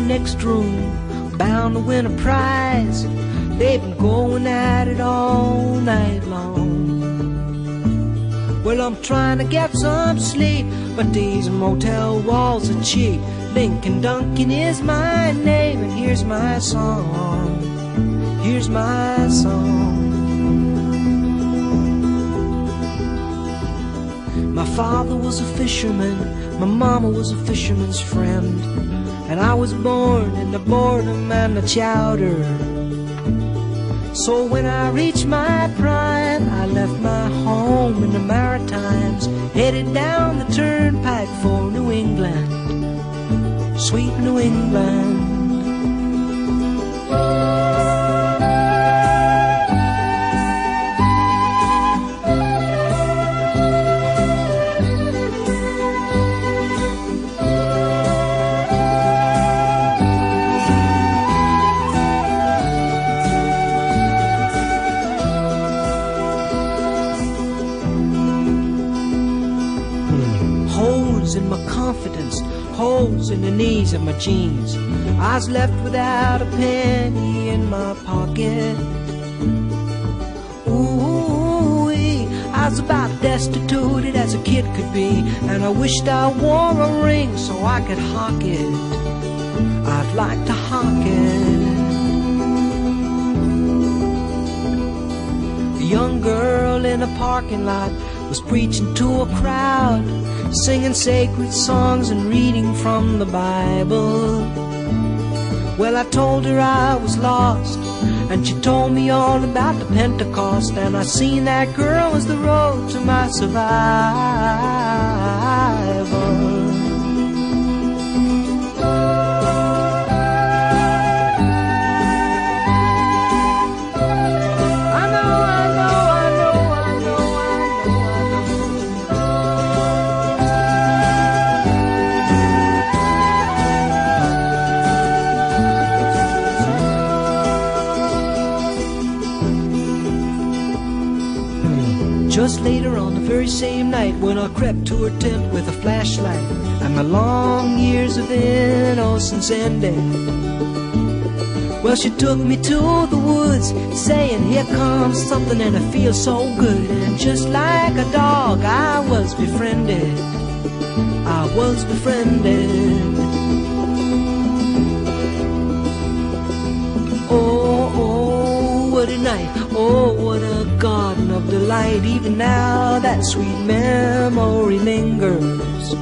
next room, bound to win a prize. They've been going at it all night long. Well, I'm trying to get some sleep, but these motel walls are cheap. Lincoln Duncan is my name, and here's my song. Here's my song. My father was a fisherman, my mama was a fisherman's friend, and I was born in the boredom and the chowder. So when I reached my prime, I left my home in the Maritimes, headed down the turnpike for New England, sweet New England. Holes in my confidence, holes in the knees of my jeans. I was left without a penny in my pocket. Ooh, I was about destitute as a kid could be, and I wished I wore a ring so I could hawk it. I'd like to hawk it. A young girl in a parking lot was preaching to a crowd, singing sacred songs and reading from the Bible. Well, I told her I was lost, and she told me all about the Pentecost, and I seen that girl was the road to my survival. Just later on the very same night when I crept to her tent with a flashlight and my long years of innocence ended. Well, she took me to the woods, saying, Here comes something, and it feels so good. And just like a dog, I was befriended. I was befriended. Oh, oh, what a night. Oh, what a garden of delight. Even now, that sweet memory lingers.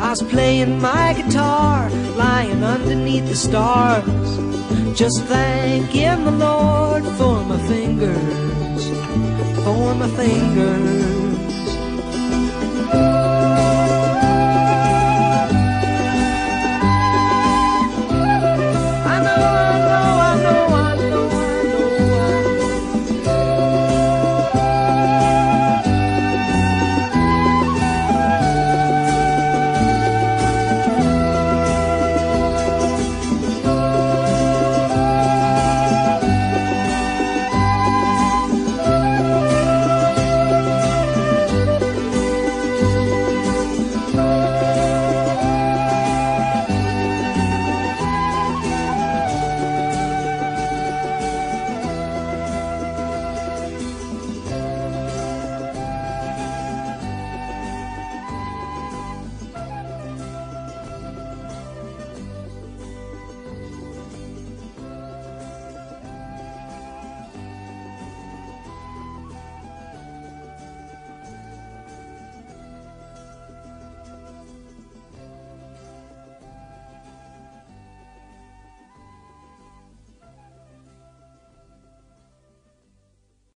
I was playing my guitar, lying underneath the stars. Just thanking the Lord for my fingers, for my fingers.